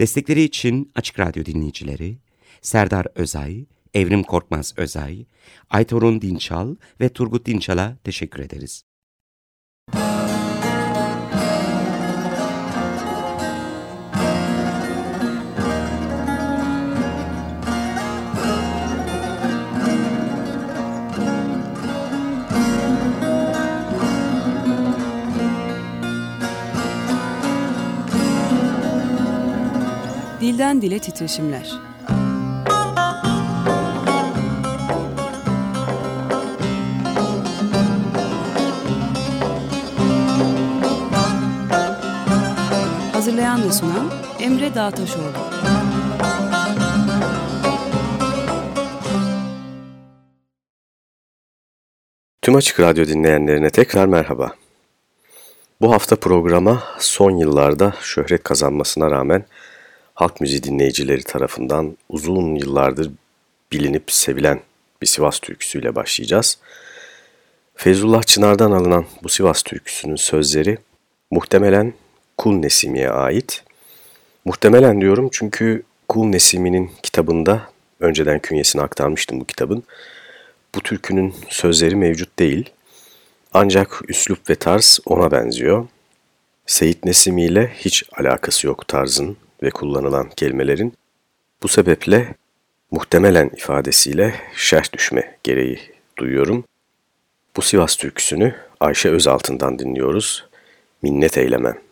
Destekleri için Açık Radyo dinleyicileri Serdar Özay, Evrim Korkmaz Özay, Aytorun Dinçal ve Turgut Dinçal'a teşekkür ederiz. Dilden Dile Titreşimler Hazırlayan ve sunan Emre Dağtaşoğlu Tüm Açık Radyo dinleyenlerine tekrar merhaba. Bu hafta programa son yıllarda şöhret kazanmasına rağmen halk müziği dinleyicileri tarafından uzun yıllardır bilinip sevilen bir Sivas türküsüyle başlayacağız. Feyzullah Çınar'dan alınan bu Sivas türküsünün sözleri muhtemelen Kul Nesimi'ye ait. Muhtemelen diyorum çünkü Kul Nesimi'nin kitabında, önceden künyesini aktarmıştım bu kitabın, bu türkünün sözleri mevcut değil. Ancak üslup ve tarz ona benziyor. Seyit Nesimi ile hiç alakası yok tarzın ve kullanılan kelimelerin. Bu sebeple muhtemelen ifadesiyle şerh düşme gereği duyuyorum. Bu Sivas türküsünü Ayşe Özaltın'dan dinliyoruz. Minnet eylemem.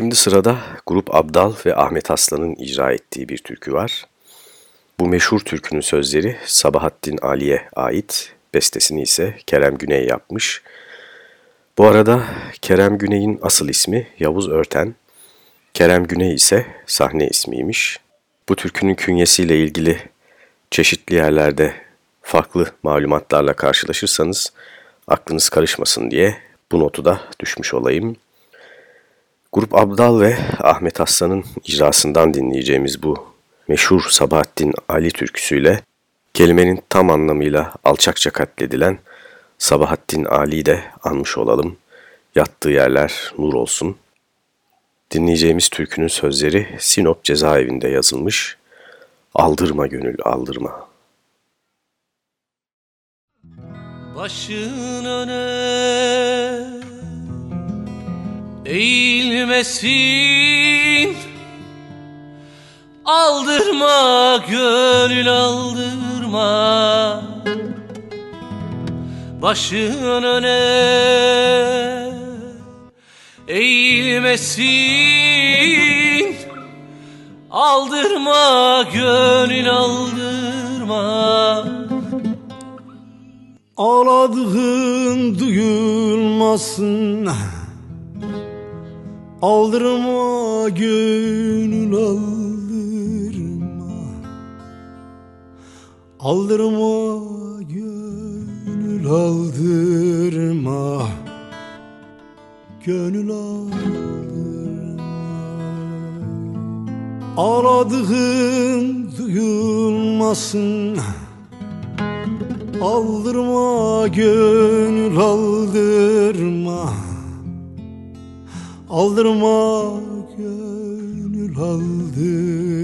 Şimdi sırada Grup Abdal ve Ahmet Aslan'ın icra ettiği bir türkü var. Bu meşhur türkünün sözleri Sabahattin Ali'ye ait, bestesini ise Kerem Güney yapmış. Bu arada Kerem Güney'in asıl ismi Yavuz Örten, Kerem Güney ise sahne ismiymiş. Bu türkünün künyesiyle ilgili çeşitli yerlerde farklı malumatlarla karşılaşırsanız aklınız karışmasın diye bu notu da düşmüş olayım. Grup Abdal ve Ahmet Aslan'ın icrasından dinleyeceğimiz bu meşhur Sabahattin Ali türküsüyle kelimenin tam anlamıyla alçakça katledilen Sabahattin Ali'yi de anmış olalım. Yattığı yerler nur olsun. Dinleyeceğimiz türkünün sözleri Sinop cezaevinde yazılmış. Aldırma gönül aldırma. Başın öne eğilmesin. Aldırma gönül aldırma. Başın öne. Eğilmesin. Aldırma gönül aldırma. Ağladığın duyulmasın Aldırma gönül aldırma Aldırma gönül aldırma Gönül aldırma Ağladığın duyulmasın. Aldırma gönül aldırma Aldırma gönül aldırma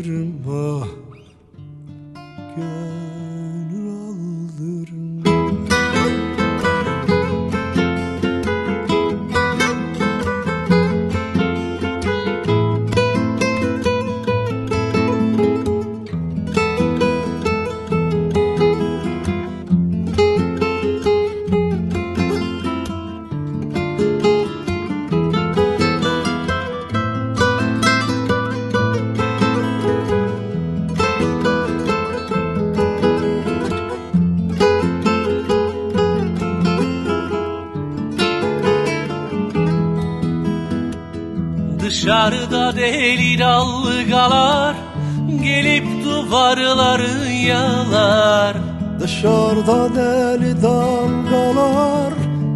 Dışarıda deli dalgalar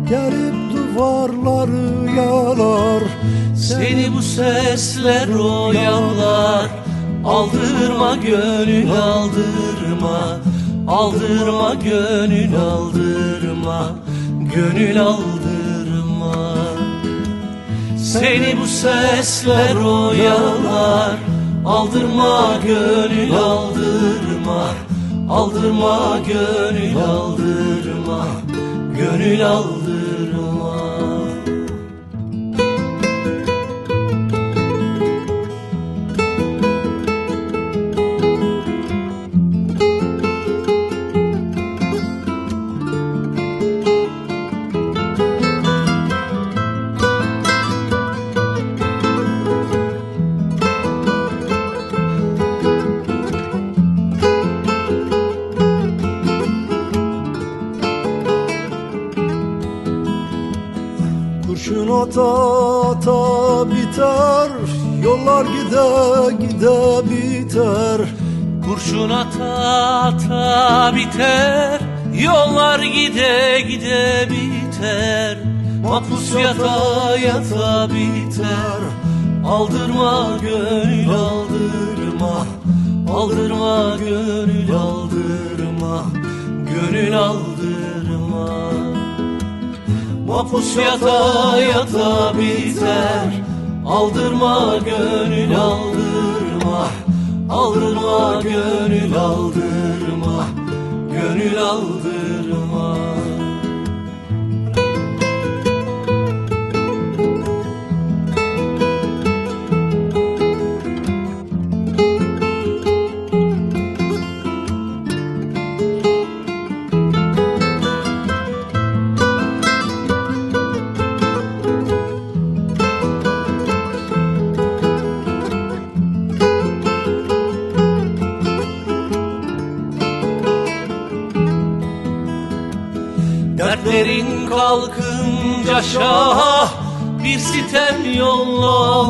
Gelip duvarları yalar. Seni bu sesler oyalar Aldırma gönül aldırma. Aldırma gönül aldırma. Gönül aldırma. Seni bu sesler oyalar Aldırma gönül aldırma Aldırma gönül aldırma Gönül aldırma ata ata biter Yollar gide gide biter. Kurşun ata ata biter Yollar gide gide biter. Mahpus yata yata biter. Aldırma gönül aldırma. Aldırma gönül aldırma. Gönül aldırma Mahpus yata yata biter. Aldırma gönül aldırma. Aldırma gönül aldırma. Gönül aldırma şaha Bir sitem yolla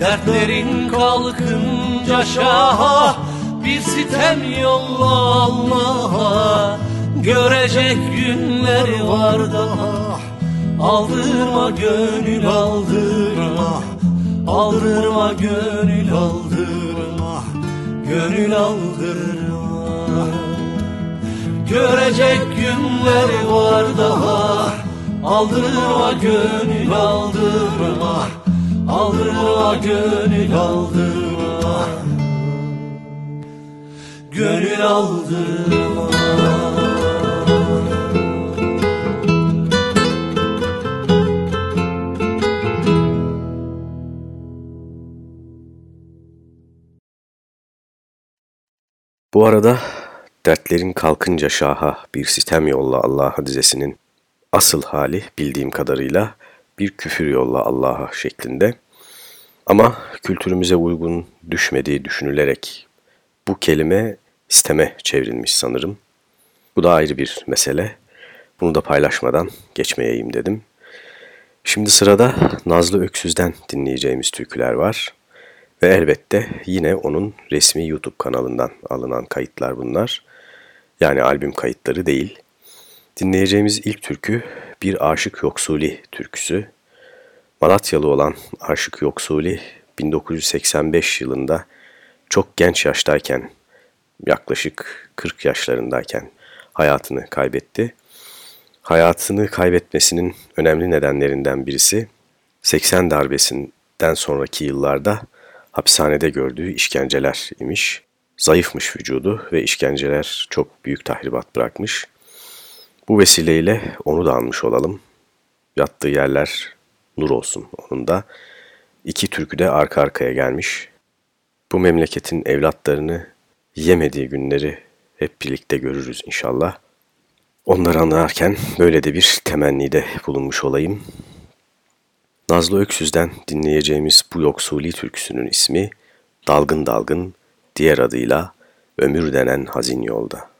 Dertlerin kalkınca şaha Bir sitem yolla Allah'a. Görecek günleri var daha Aldırma gönül aldırma. Aldırma gönül aldırma. Gönül aldırma. Görecek günleri var daha Aldırma gönül aldırma Aldırma gönül aldırma Gönül aldırma Bu arada Dertlerin Kalkınca Şaha Bir Sitem Yolla Allah'a dizesinin asıl hali bildiğim kadarıyla bir küfür yolla Allah'a şeklinde. Ama kültürümüze uygun düşmediği düşünülerek bu kelime isteme çevrilmiş sanırım. Bu da ayrı bir mesele. Bunu da paylaşmadan geçmeyeyim dedim. Şimdi sırada Nazlı Öksüz'den dinleyeceğimiz türküler var. Ve elbette yine onun resmi YouTube kanalından alınan kayıtlar bunlar. Yani albüm kayıtları değil. Dinleyeceğimiz ilk türkü bir Aşık Yoksuli türküsü. Malatyalı olan Aşık Yoksuli 1985 yılında çok genç yaştayken yaklaşık 40 yaşlarındayken hayatını kaybetti. Hayatını kaybetmesinin önemli nedenlerinden birisi 80 darbesinden sonraki yıllarda hapishanede gördüğü işkenceler imiş. Zayıfmış vücudu ve işkenceler çok büyük tahribat bırakmış. Bu vesileyle onu da almış olalım. Yattığı yerler nur olsun onun da. İki türkü de arka arkaya gelmiş. Bu memleketin evlatlarını yemediği günleri hep birlikte görürüz inşallah. Onları anlarken böyle de bir temennide bulunmuş olayım. Nazlı Öksüz'den dinleyeceğimiz bu Yoksuli türküsünün ismi Dalgın Dalgın, diğer adıyla Ömür denen hazin yolda.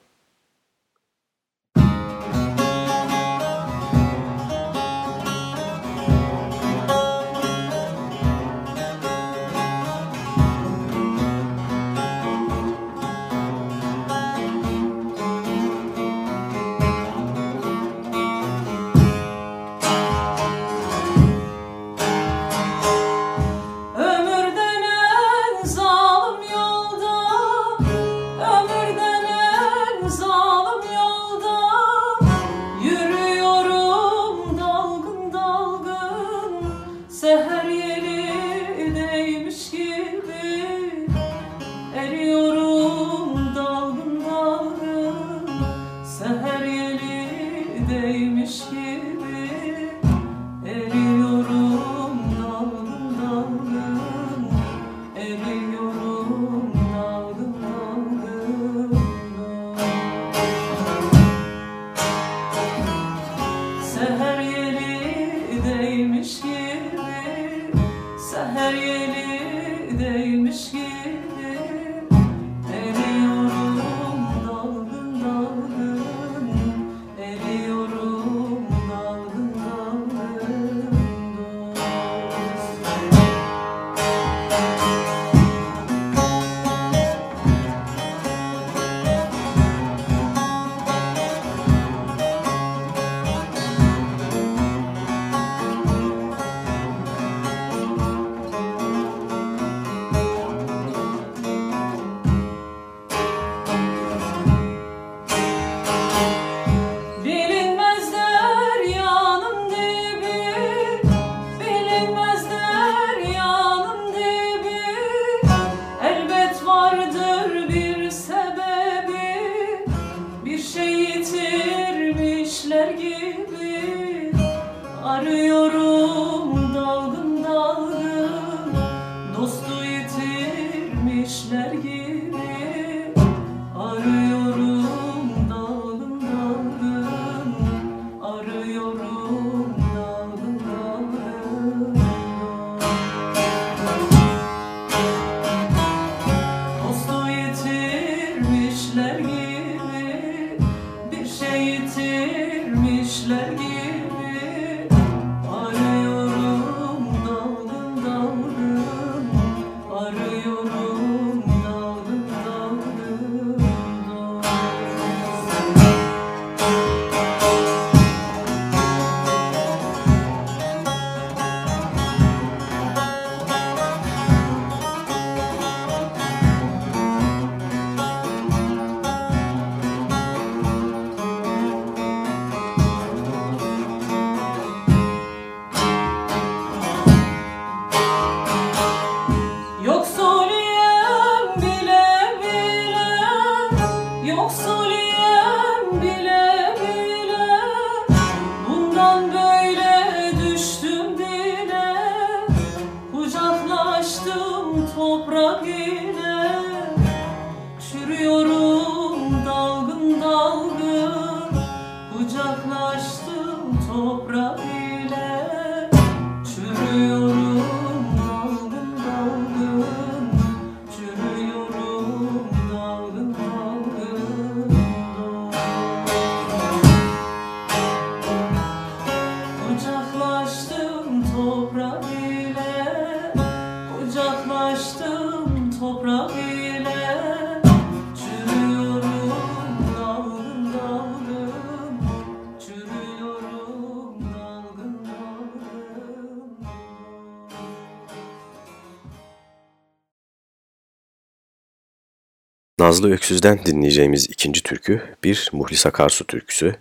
Nazlı Öksüz'den dinleyeceğimiz ikinci türkü bir Muhlis Akarsu türküsü.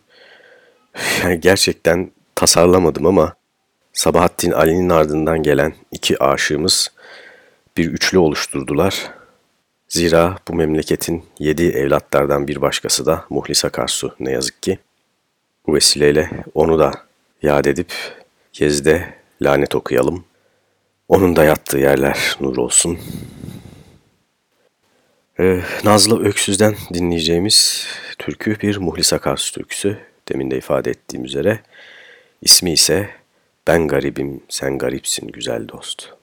Yani gerçekten tasarlamadım ama Sabahattin Ali'nin ardından gelen iki aşığımız bir üçlü oluşturdular. Zira bu memleketin yedi evlatlardan bir başkası da Muhlis Akarsu ne yazık ki. Bu vesileyle onu da yad edip Yezde lanet okuyalım. Onun da yattığı yerler nur olsun. Ee, Nazlı Öksüz'den dinleyeceğimiz türkü bir Muhlis Akarsu türküsü. Demin de ifade ettiğim üzere. İsmi ise Ben Garibim Sen Garipsin Güzel Dost.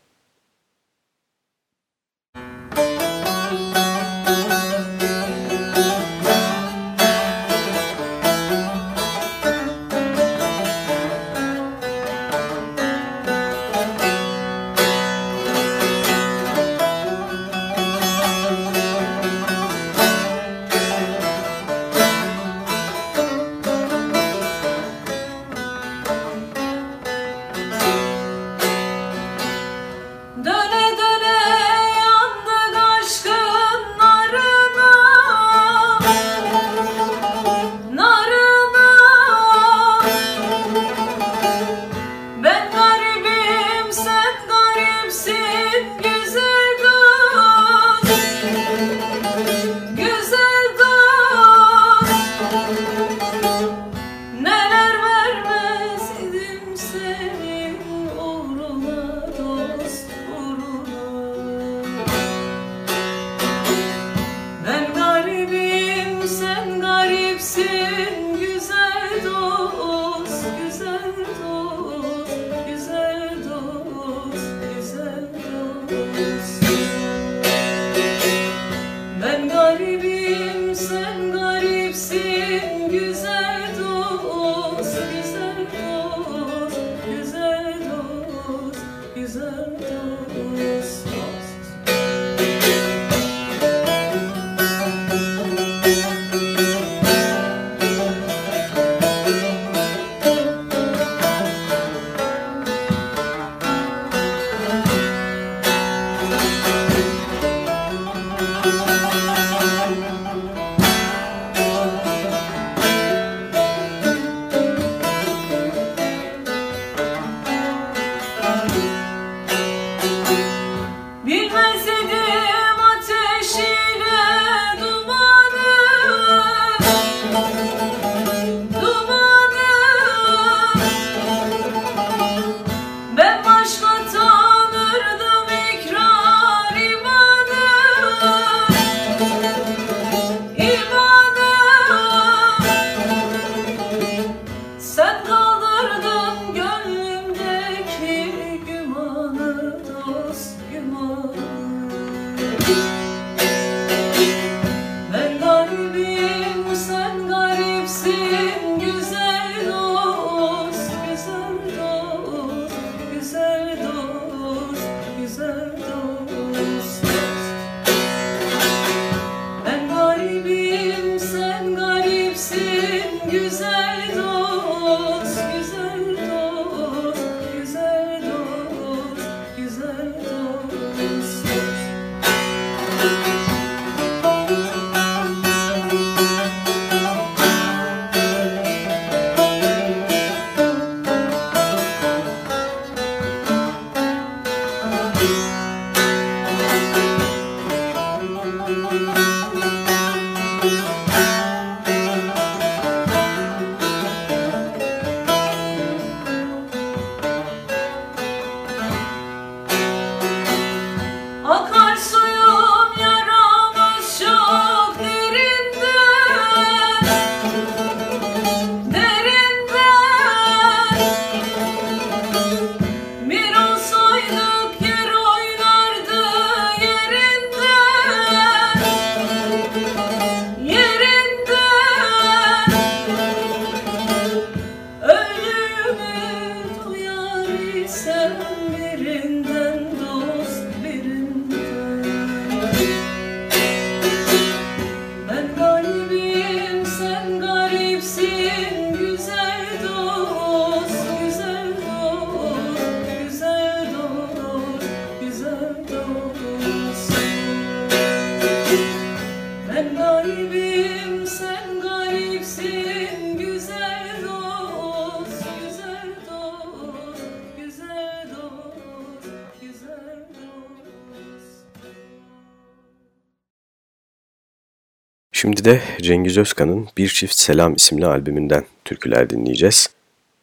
De Cengiz Özkan'ın Bir Çift Selam isimli albümünden türküler dinleyeceğiz.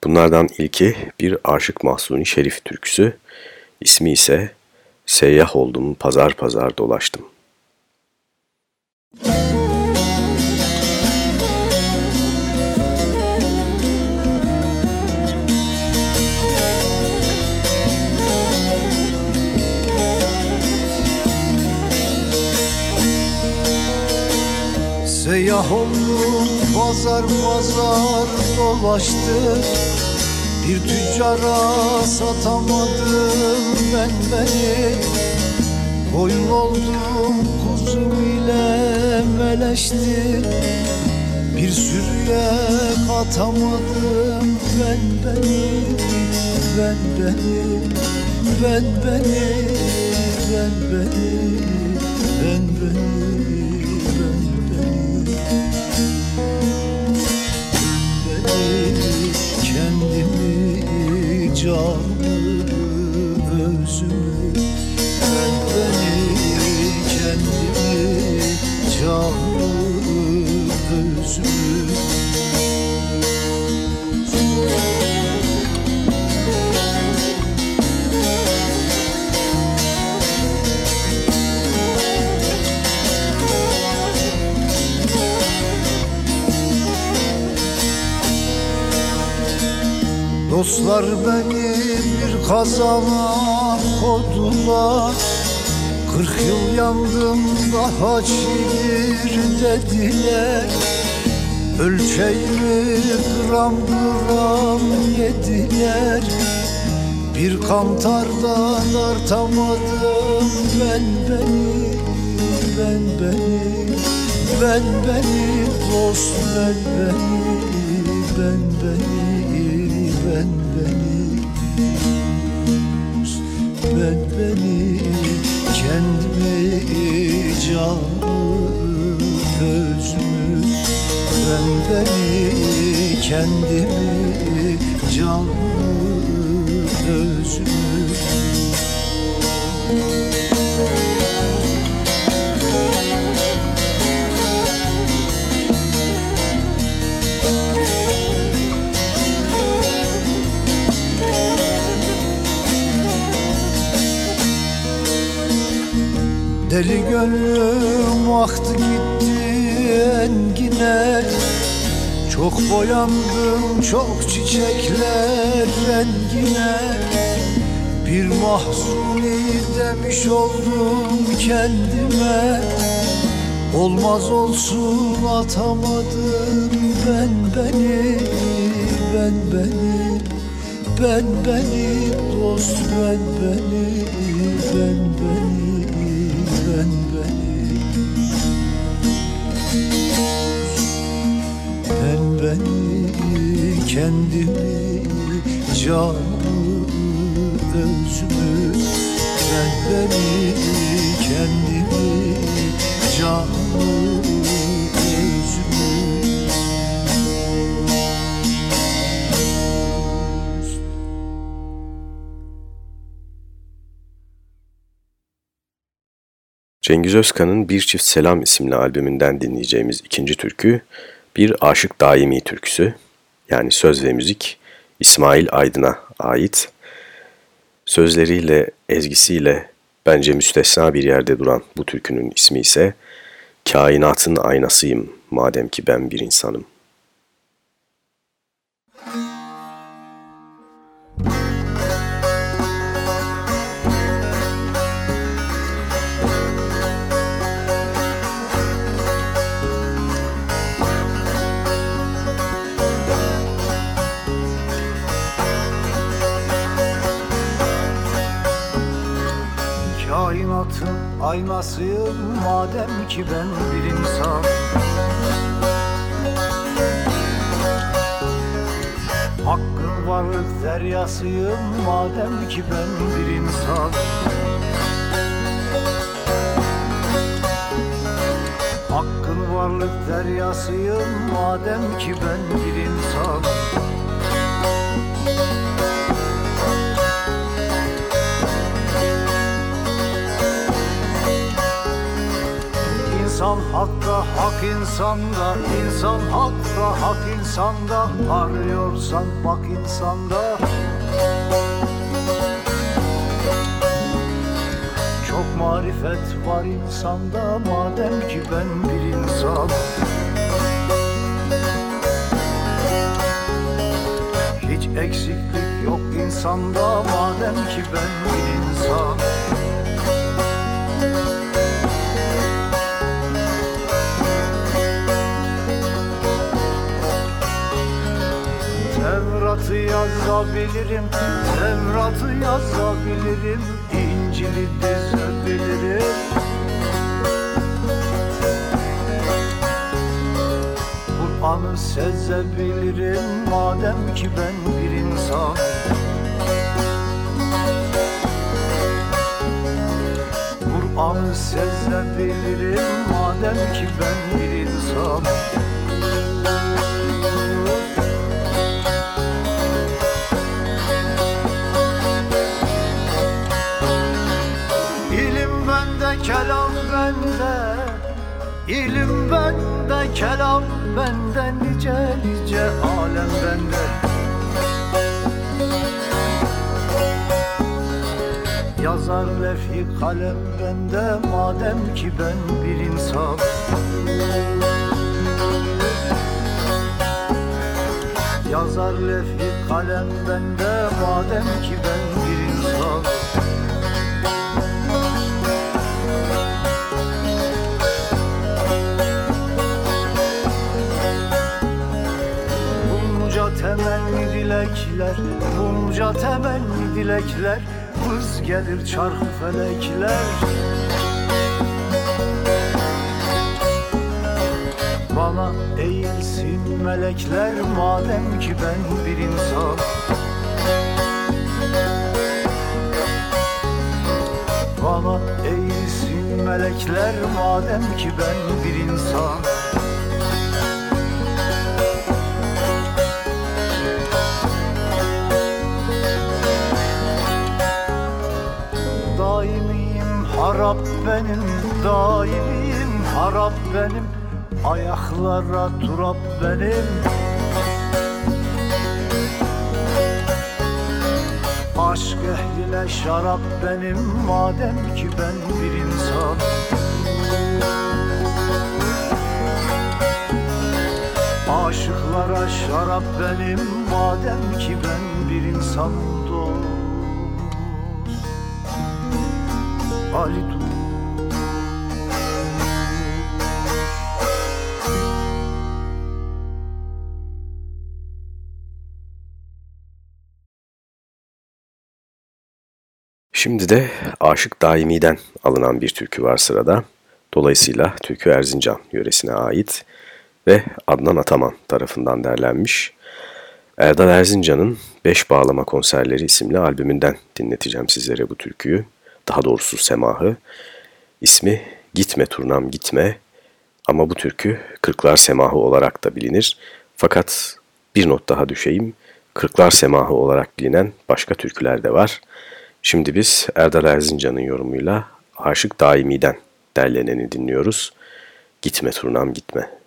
Bunlardan ilki bir Aşık Mahsuni Şerif türküsü. İsmi ise Seyyah oldum pazar pazar dolaştım. Seyyah oldum pazar pazar dolaştım Bir tüccara satamadım ben beni. Koyun oldum kuzum ile meleştim Bir sürüye katamadım ben beni Ben beni, ben beni, ben beni, ben beni kendimi canımı özümü Dostlar beni bir kazana kodular. Kırk yıl yandım daha çiğir dediler. Ölçeğimi gram gram yediler. Bir kantardan artamadım ben beni Ben beni, ben beni dost ben beni Ben beni ben beni Ben beni kendimi canımı özümü Ben beni kendimi canımı özümü Deli gönlüm aktı gitti engine Çok boyandım çok çiçekler rengine. Bir mahzuni demiş oldum kendime. Olmaz olsun atamadım ben beni Ben beni ben beni dost ben beni ben beni ben beni. Ben beni kendimi canımı özümü. Ben beni kendimi canımı Cengiz Özkan'ın Bir Çift Selam isimli albümünden dinleyeceğimiz ikinci türkü bir Aşık Daimi türküsü yani söz ve müzik İsmail Aydın'a ait. Sözleriyle, ezgisiyle bence müstesna bir yerde duran bu türkünün ismi ise Kainatın aynasıyım madem ki ben bir insanım. Kainatın aynasıyım madem ki ben bir insan. Hakkın varlık deryasıyım madem ki ben bir insan. Hakkın varlık deryasıyım madem ki ben bir İnsan hak insanda insan hakta hak insanda Arıyorsan bak insanda. Çok marifet var insanda madem ki ben bir insan. Hiç eksiklik yok insanda madem ki ben bir insan yazabilirim, Tevrat'ı yazabilirim, İncil'i dizebilirim. Kur'an'ı sezebilirim, madem ki ben bir insan. Kur'an'ı sezebilirim, madem ki ben bir insan. İlim bende, kelam bende Nice nice alem bende. Yazar lefhi kalem bende Madem ki ben bir insan. Yazar lefhi kalem bende Madem ki ben dilekler, bunca temenni dilekler Hız gelir çarkı felekler. Bana eğilsin melekler madem ki ben bir insan. Bana eğilsin melekler madem ki ben bir insan harap benim, daimiyim harap benim Ayaklara turap benim. Aşk ehline şarap benim madem ki ben bir insan. Aşıklara şarap benim madem ki ben bir insan Ali Dur Şimdi de Aşık Daimi'den alınan bir türkü var sırada. Dolayısıyla türkü Erzincan yöresine ait ve Adnan Ataman tarafından derlenmiş. Erdal Erzincan'ın Beş Bağlama Konserleri isimli albümünden dinleteceğim sizlere bu türküyü. Daha doğrusu semahı. İsmi Gitme Turnam Gitme ama bu türkü Kırklar Semahı olarak da bilinir. Fakat bir not daha düşeyim. Kırklar Semahı olarak bilinen başka türküler de var. Şimdi biz Erdal Erzincan'ın yorumuyla Aşık Daimi'den derleneni dinliyoruz. Gitme Turnam Gitme.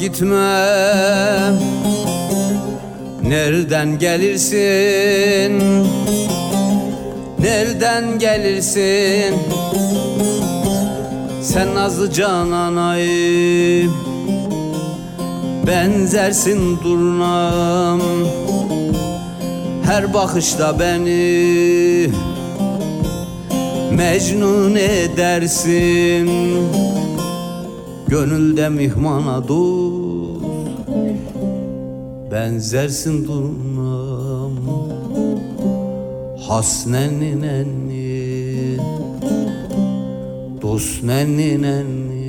Gitme. Nereden gelirsin? Nereden gelirsin? Sen nazlı cananayım Benzersin durnam. Her bakışta beni Mecnun edersin. Gönülde mihmana dost Benzersin durnam Has nenni nenni Dost nenni nenni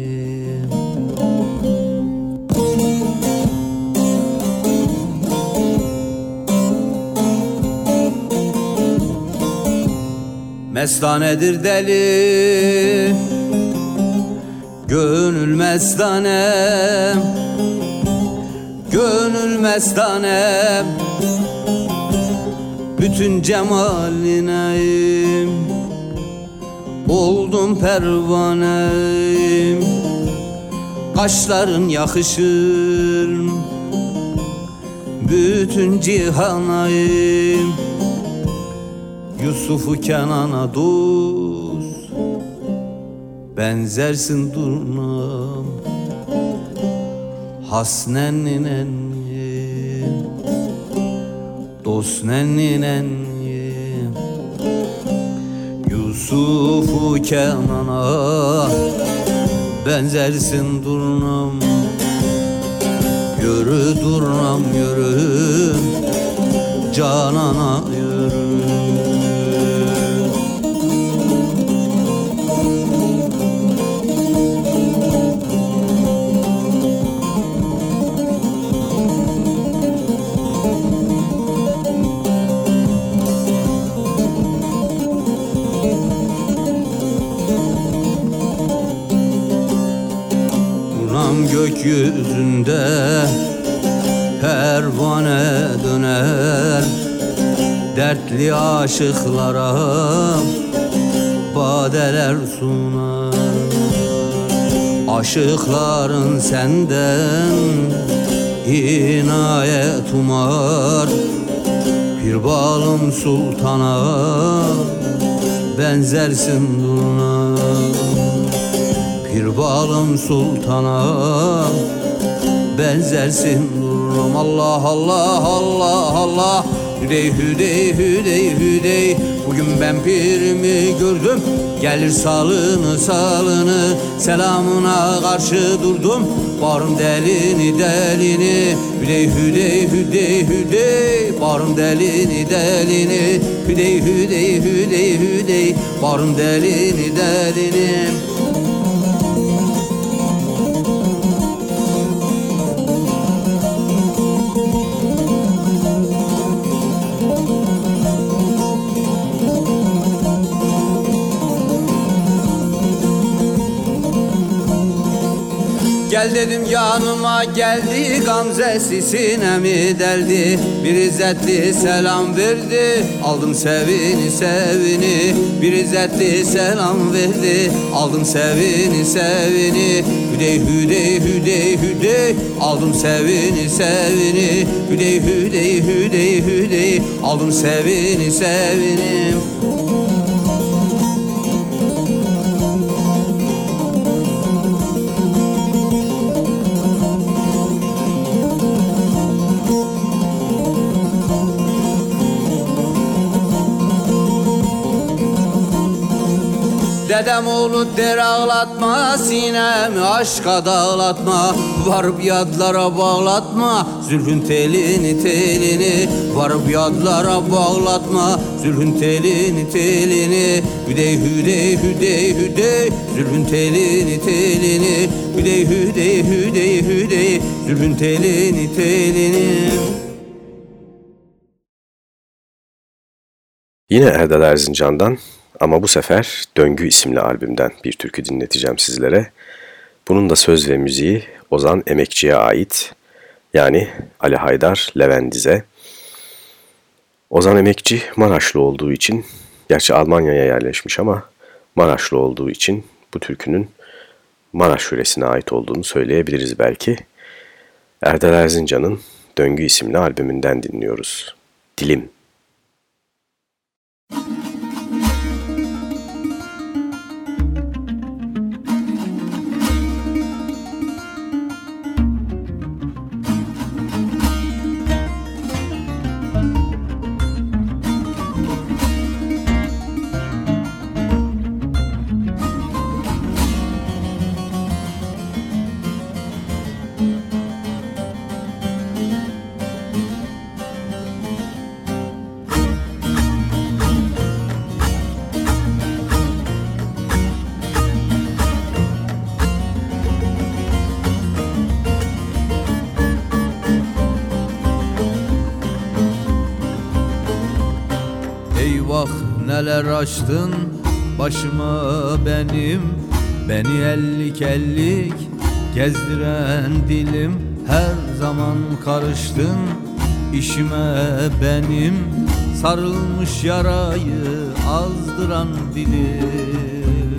Mestanedir deli. Gönül mestanem Gönül mestanem Bütün cemaline Oldum pervanem Kaşların yakışır. Bütün cihanayım Yusuf'u Kenan'a dost. Benzersin durnam Has nenni nenni Dost nenni nenni Yusuf'u Kenan'a Benzersin durnam. Yürü durnam yürü. Canana gökyüzünde pervane döner. Dertli aşıklara badeler sunar. Aşıkların senden inayet umar. Bir balım sultana benzersin durna Pir balım sultana benzersin durum Allah Allah Allah Allah. Hüdey hüdey hüdey hüdey. Bugün ben pirimi gördüm. Gelir salını salını. Selamına karşı durdum. Barım delini delini. Hüdey hüdey hüdey hüdey. Barım delini delini. Hüdey hüdey hüdey hüdey. Barım delini delini Gel dedim yanıma geldi Gamzesi sinemi deldi? Bir izzetli selam verdi Aldım sevini sevini. Bir izzetli selam verdi Aldım sevini sevini. Hüdey hüdey hüdey hüdey Aldım sevini sevini. Hüdey hüdey hüdey hüdey Aldım sevini sevini der ağlatma Sinemi aşka dağlatma. Varıp yadlara bağlatma Zülfün telini telini. Varıp yadlara bağlatma Zülfün telini telini. Hüdey hüdey hüdey hüdey Zülfün telini telini. Hüdey hüdey hüdey hüdey Zülfün telini telini. Yine Erdal Erzincan'dan ama bu sefer Döngü isimli albümden bir türkü dinleteceğim sizlere. Bunun da söz ve müziği Ozan Emekçi'ye ait. Yani Ali Haydar Levendiz'e. Ozan Emekçi Maraşlı olduğu için, gerçi Almanya'ya yerleşmiş ama Maraşlı olduğu için bu türkünün Maraş yöresine ait olduğunu söyleyebiliriz belki. Erdal Erzincan'ın Döngü isimli albümünden dinliyoruz. Dilim. Eyvah neler açtın başıma benim? Beni ellik ellik gezdiren dilim. Her zaman karıştın işime benim. Sarılmış yarayı azdıran dilim.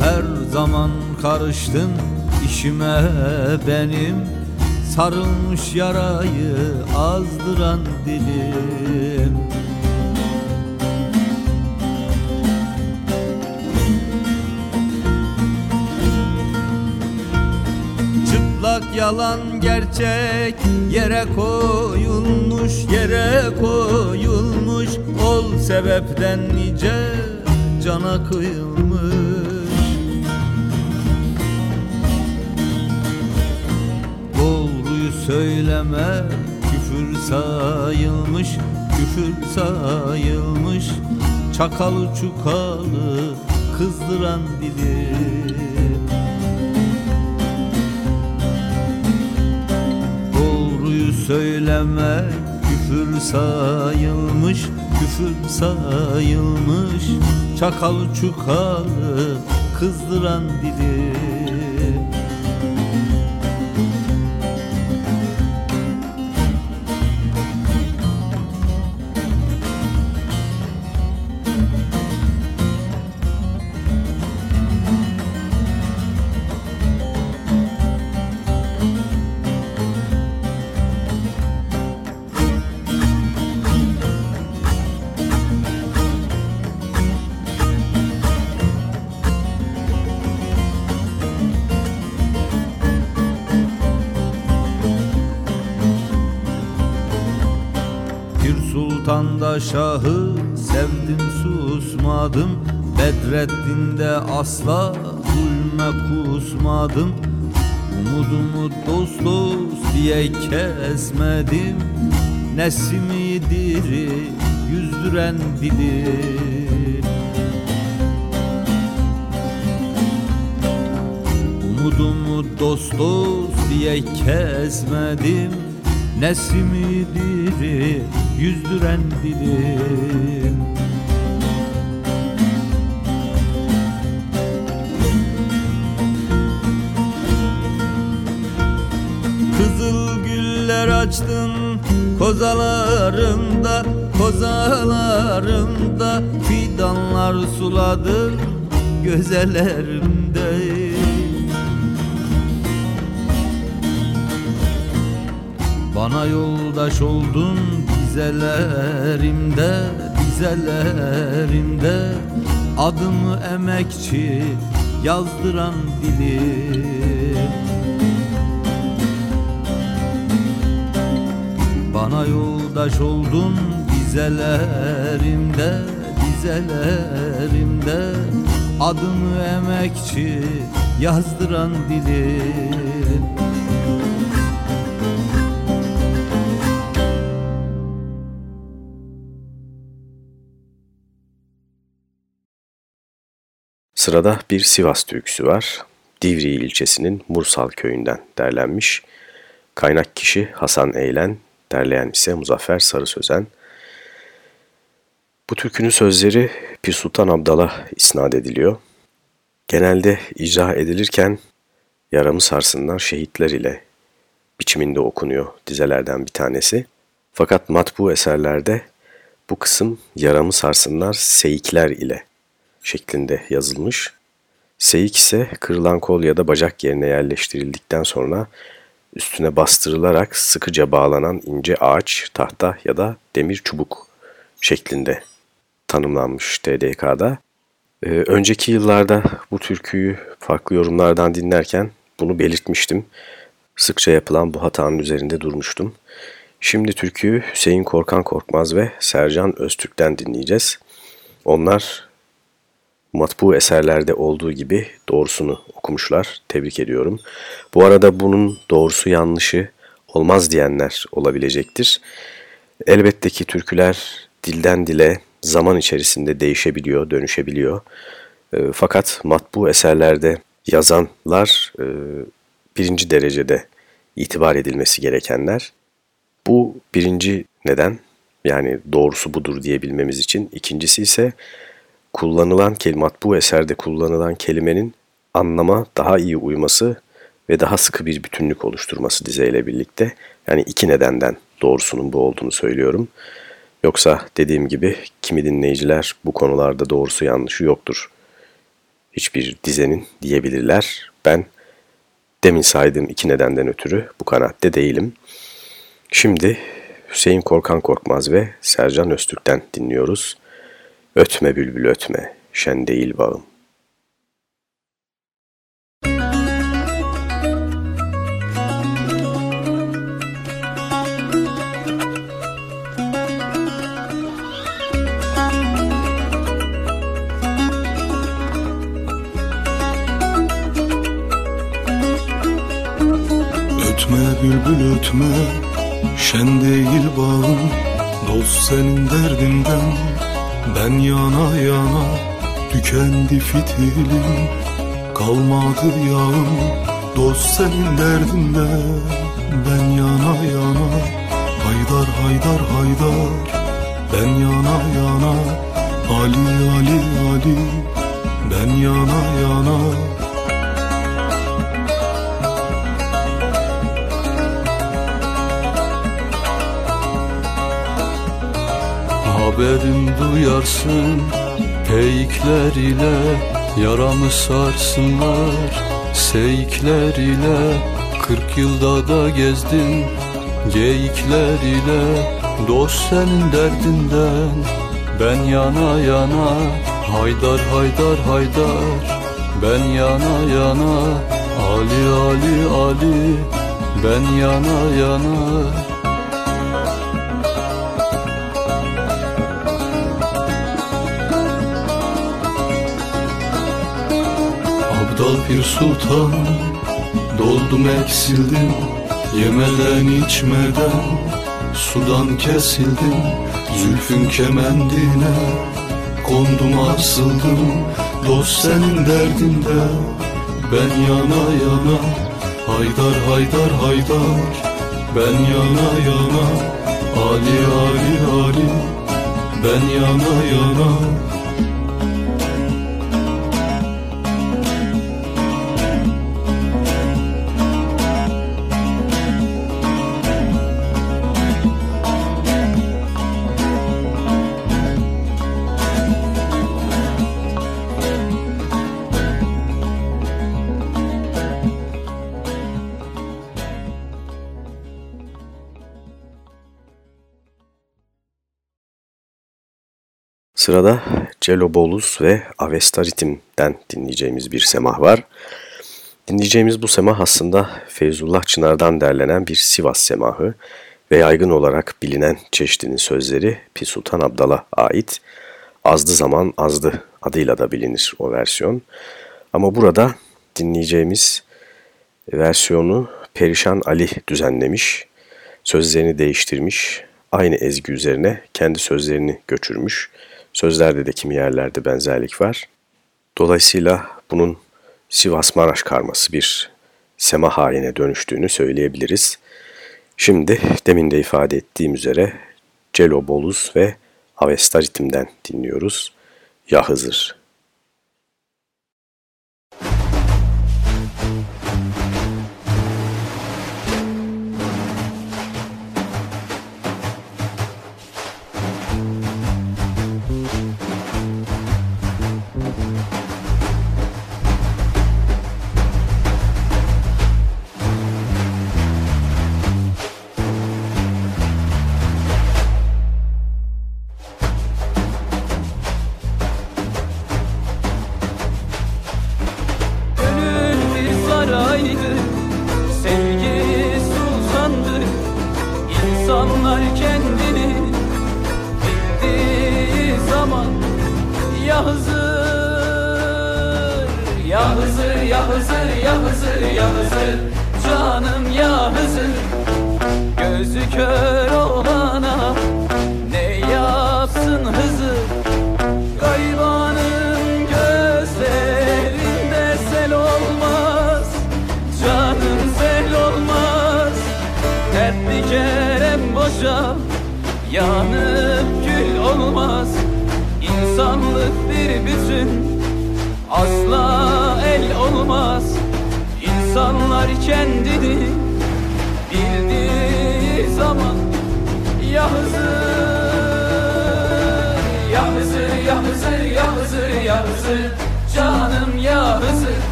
Her zaman karıştın işime benim Sarılmış yarayı azdıran dilim. Çıplak yalan gerçek yere koyulmuş yere koyulmuş. Ol sebepten nice cana kıyılmış söyleme küfür sayılmış küfür sayılmış. Çakalı çukalı kızdıran dilim. Doğruyu söyleme küfür sayılmış küfür sayılmış. Çakalı çukalı kızdıran dilim şahı sevdim susmadım. Bedrettin'de asla zulme kusmadım. Umudumu dost dost diye kesmedim. Nesimi diri yüzdüren dilim Umudumu dost dost diye kesmedim Nesimi diri yüzdüren dilim. Kızıl güller açtın kozalarımda Kozalarımda fidanlar suladın gözelerimde Bana yoldaş oldun dizelerimde, dizelerimde. Adımı emekçi yazdıran dilim Bana yoldaş oldun dizelerimde, dizelerimde. Adımı emekçi yazdıran dilim Sırada bir Sivas türküsü var. Divri ilçesinin Mursal köyünden derlenmiş. Kaynak kişi Hasan Eğlen, derleyen ise Muzaffer Sarı Sözen. Bu türkünün sözleri Pir Sultan Abdal'a isnat ediliyor. Genelde icra edilirken yaramı sarsınlar şehitler ile biçiminde okunuyor dizelerden bir tanesi. Fakat matbu eserlerde bu kısım yaramı sarsınlar seyikler ile şeklinde yazılmış. Seyik ise kırılan kol ya da bacak yerine yerleştirildikten sonra üstüne bastırılarak sıkıca bağlanan ince ağaç, tahta ya da demir çubuk şeklinde tanımlanmış TDK'da. Ee, önceki yıllarda bu türküyü farklı yorumlardan dinlerken bunu belirtmiştim. Sıkça yapılan bu hatanın üzerinde durmuştum. Şimdi türküyü Hüseyin Korkan Korkmaz ve Sercan Öztürk'ten dinleyeceğiz. Onlar matbu eserlerde olduğu gibi doğrusunu okumuşlar. Tebrik ediyorum. Bu arada bunun doğrusu yanlışı olmaz diyenler olabilecektir. Elbette ki türküler dilden dile zaman içerisinde değişebiliyor, dönüşebiliyor. E, fakat matbu eserlerde yazanlar e, birinci derecede itibar edilmesi gerekenler. Bu birinci neden yani doğrusu budur diyebilmemiz için. İkincisi ise kullanılan kelimat bu eserde kullanılan kelimenin anlama daha iyi uyması ve daha sıkı bir bütünlük oluşturması dizeyle birlikte. Yani iki nedenden doğrusunun bu olduğunu söylüyorum. Yoksa dediğim gibi kimi dinleyiciler bu konularda doğrusu yanlışı yoktur. Hiçbir dizenin diyebilirler. Ben demin saydığım iki nedenden ötürü bu kanaatte değilim. Şimdi Hüseyin Korkan Korkmaz ve Sercan Öztürk'ten dinliyoruz. Ötme bülbül ötme, şen değil bağım. Ötme bülbül ötme. Şen değil bağım. Dost senin derdinden Ben yana yana Tükendi fitilim Kalmadı yağım Dost senin derdinden Ben yana yana Haydar haydar haydar. Ben yana yana Ali Ali Ali. Ben yana yana Haberim duyarsın. Peykler ile Yaramı sarsınlar. Seyikler ile Kırk yılda da gezdim Geyikler ile Dost senin derdinden. Ben yana yana Haydar haydar haydar. Ben yana yana Ali Ali Ali. Ben yana yana Abdal bir sultan Doldum eksildim Yemeden içmeden Sudan kesildim Zülfün kemendine Kondum asıldım. Dost senin derdinde Ben yana yana Haydar haydar haydar Ben yana yana Ali Ali Ali Ben yana yana Sırada Celo Bolus ve Avesta Ritim'den dinleyeceğimiz bir semah var. Dinleyeceğimiz bu semah aslında Feyzullah Çınar'dan derlenen bir Sivas semahı ve yaygın olarak bilinen çeşidinin sözleri Pi Sultan Abdal'a ait. Azdı zaman azdı adıyla da bilinir o versiyon. Ama burada dinleyeceğimiz versiyonu Perişan Ali düzenlemiş, sözlerini değiştirmiş, aynı ezgi üzerine kendi sözlerini göçürmüş. Sözlerde de kimi yerlerde benzerlik var. Dolayısıyla bunun Sivas-Maraş karması bir sema haline dönüştüğünü söyleyebiliriz. Şimdi demin de ifade ettiğim üzere Celo Boluz ve Avesta ritimden dinliyoruz. Ya Hızır.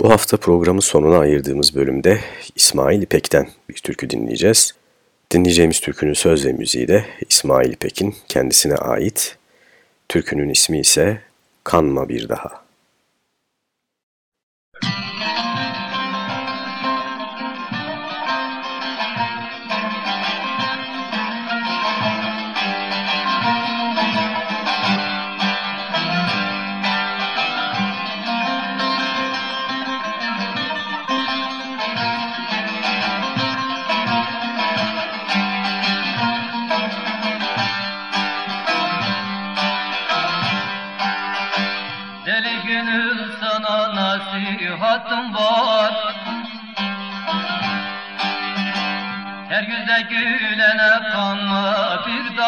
Bu hafta programın sonuna ayırdığımız bölümde İsmail İpek'ten bir türkü dinleyeceğiz. Dinleyeceğimiz türkünün söz ve müziği de İsmail İpek'in kendisine ait. Türkünün ismi ise Kanma Bir Daha.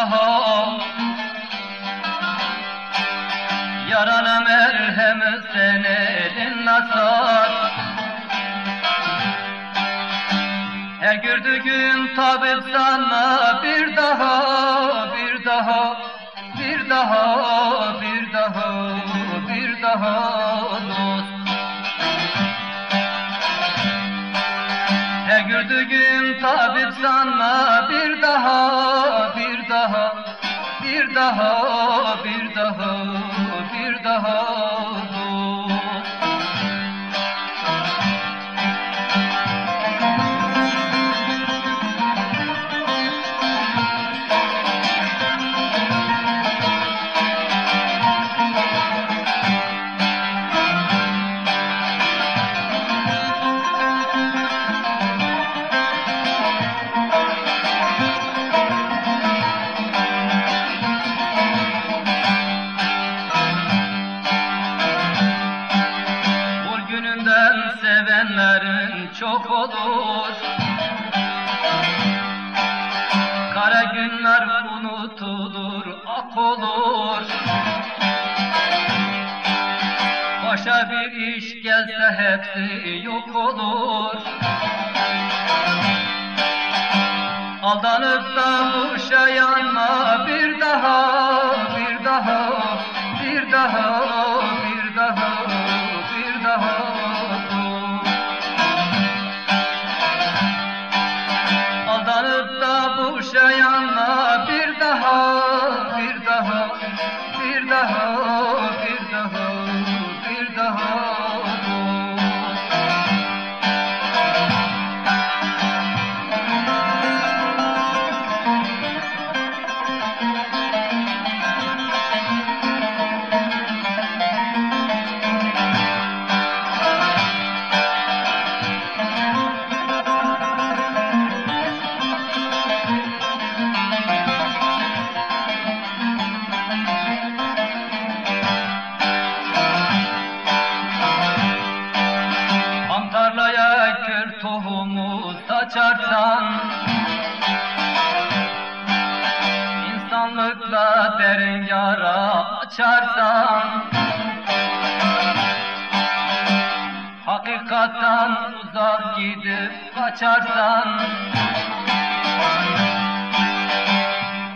Allah'ım Yarana merhem sen elin nasar. Her gördüğün tabip sana bir daha Bir daha, bir daha, bir daha, bir daha. daha, bir daha, bir daha. Hepsi yok olur. Aldanıp da boşayanla bir daha, bir daha, bir daha, saçarsan İnsanlıkla derin yara açarsan Hakikattan uzak gidip kaçarsan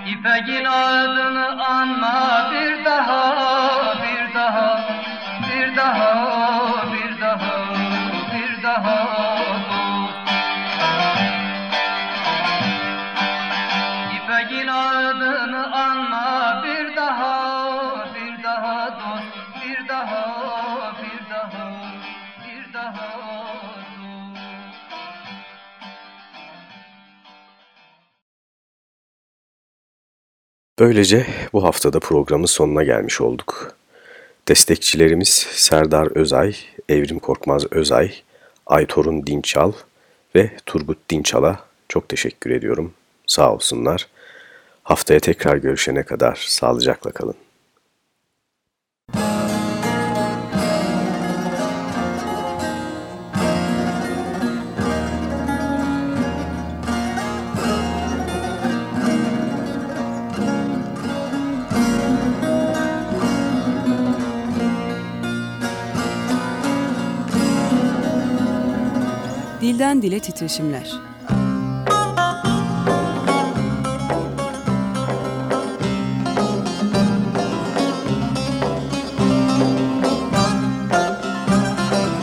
İpeğin adını anma bir Böylece bu haftada programın sonuna gelmiş olduk. Destekçilerimiz Serdar Özay, Evrim Korkmaz Özay, Aytorun Dinçal ve Turgut Dinçal'a çok teşekkür ediyorum. Sağ olsunlar. Haftaya tekrar görüşene kadar sağlıcakla kalın. Dilden dile titreşimler.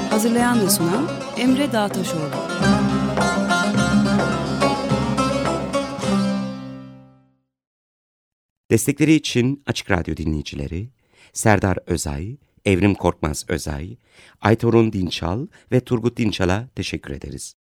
Hazırlayan ve sunan Emre Dağtaşoğlu. Destekleri için Açık Radyo dinleyicileri Serdar Özay, Evrim Korkmaz Özay, Aytorun Dinçal ve Turgut Dinçal'a teşekkür ederiz.